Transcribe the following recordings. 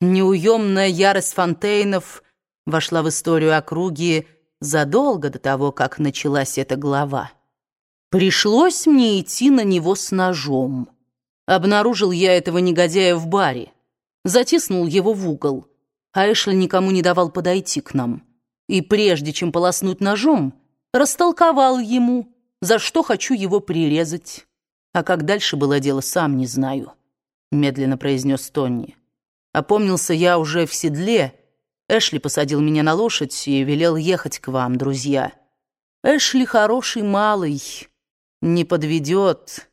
Неуемная ярость Фонтейнов вошла в историю округи задолго до того, как началась эта глава. Пришлось мне идти на него с ножом. Обнаружил я этого негодяя в баре. Затиснул его в угол. А Эшли никому не давал подойти к нам. И прежде чем полоснуть ножом, растолковал ему, за что хочу его прирезать. А как дальше было дело, сам не знаю, — медленно произнес Тонни. Опомнился я уже в седле. Эшли посадил меня на лошадь и велел ехать к вам, друзья. Эшли хороший малый, не подведет.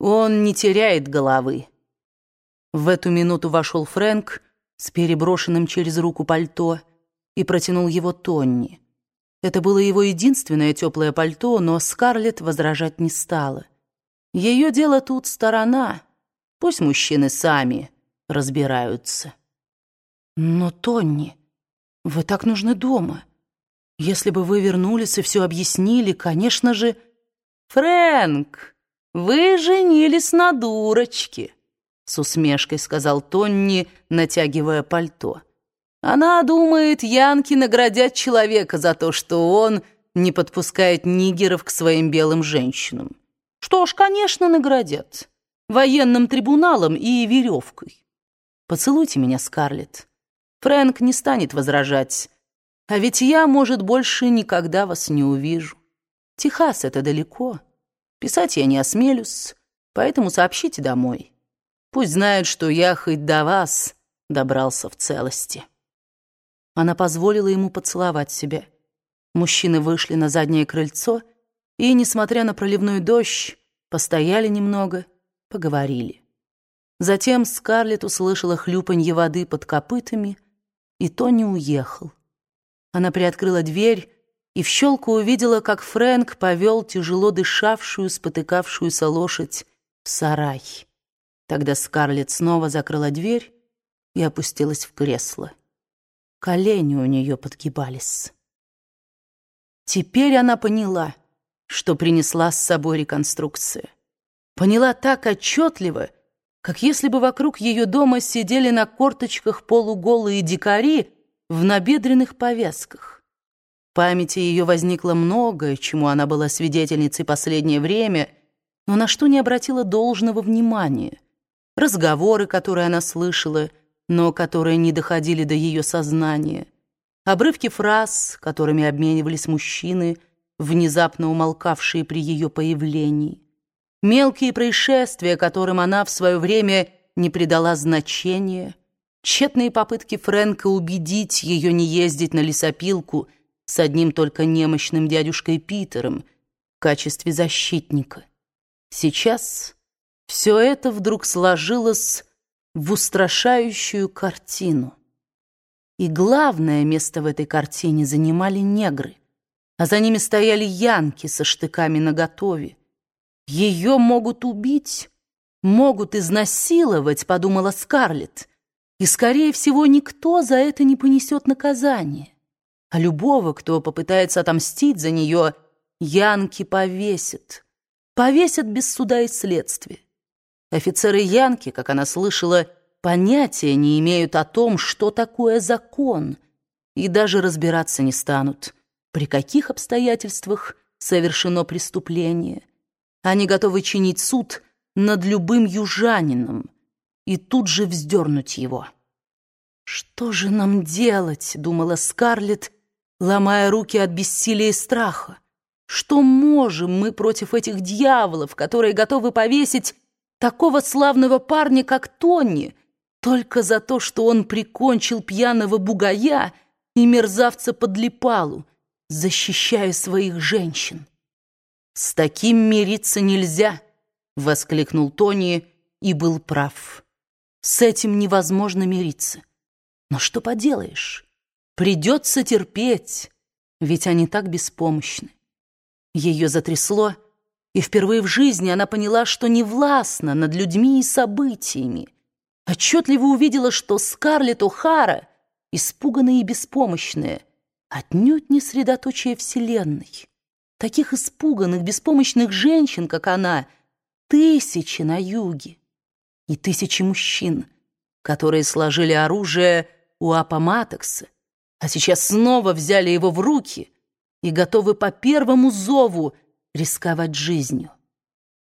Он не теряет головы. В эту минуту вошел Фрэнк с переброшенным через руку пальто и протянул его Тонни. Это было его единственное теплое пальто, но Скарлетт возражать не стала. Ее дело тут сторона. Пусть мужчины сами разбираются. Но, Тонни, вы так нужны дома. Если бы вы вернулись и все объяснили, конечно же... Фрэнк, вы женились на дурочке, с усмешкой сказал Тонни, натягивая пальто. Она думает, янки наградят человека за то, что он не подпускает нигеров к своим белым женщинам. Что ж, конечно, наградят. Военным трибуналом и веревкой. Поцелуйте меня, Скарлетт. Фрэнк не станет возражать. А ведь я, может, больше никогда вас не увижу. Техас — это далеко. Писать я не осмелюсь, поэтому сообщите домой. Пусть знают, что я хоть до вас добрался в целости». Она позволила ему поцеловать себя. Мужчины вышли на заднее крыльцо и, несмотря на проливной дождь, постояли немного, поговорили. Затем Скарлетт услышала хлюпанье воды под копытами, и Тони уехал. Она приоткрыла дверь и в щелку увидела, как Фрэнк повел тяжело дышавшую, спотыкавшуюся лошадь в сарай. Тогда Скарлетт снова закрыла дверь и опустилась в кресло. Колени у нее подгибались. Теперь она поняла, что принесла с собой реконструкция. Поняла так отчетливо, как если бы вокруг ее дома сидели на корточках полуголые дикари в набедренных повязках. В памяти ее возникло многое, чему она была свидетельницей последнее время, но на что не обратила должного внимания. Разговоры, которые она слышала, но которые не доходили до ее сознания. Обрывки фраз, которыми обменивались мужчины, внезапно умолкавшие при ее появлении. Мелкие происшествия, которым она в свое время не придала значения, тщетные попытки Фрэнка убедить ее не ездить на лесопилку с одним только немощным дядюшкой Питером в качестве защитника. Сейчас все это вдруг сложилось в устрашающую картину. И главное место в этой картине занимали негры, а за ними стояли янки со штыками наготове. Ее могут убить, могут изнасиловать, подумала Скарлетт, и, скорее всего, никто за это не понесет наказание. А любого, кто попытается отомстить за нее, Янки повесят. Повесят без суда и следствия. Офицеры Янки, как она слышала, понятия не имеют о том, что такое закон, и даже разбираться не станут, при каких обстоятельствах совершено преступление – они готовы чинить суд над любым южанином и тут же вздернуть его. «Что же нам делать?» — думала Скарлетт, ломая руки от бессилия и страха. «Что можем мы против этих дьяволов, которые готовы повесить такого славного парня, как Тони, только за то, что он прикончил пьяного бугая и мерзавца подлипалу, защищая своих женщин?» «С таким мириться нельзя!» — воскликнул Тони и был прав. «С этим невозможно мириться. Но что поделаешь? Придется терпеть, ведь они так беспомощны». Ее затрясло, и впервые в жизни она поняла, что не властна над людьми и событиями. Отчетливо увидела, что Скарлетт О'Хара, испуганная и беспомощная, отнюдь не средоточие Вселенной. Таких испуганных, беспомощных женщин, как она, тысячи на юге. И тысячи мужчин, которые сложили оружие у Апоматокса, а сейчас снова взяли его в руки и готовы по первому зову рисковать жизнью.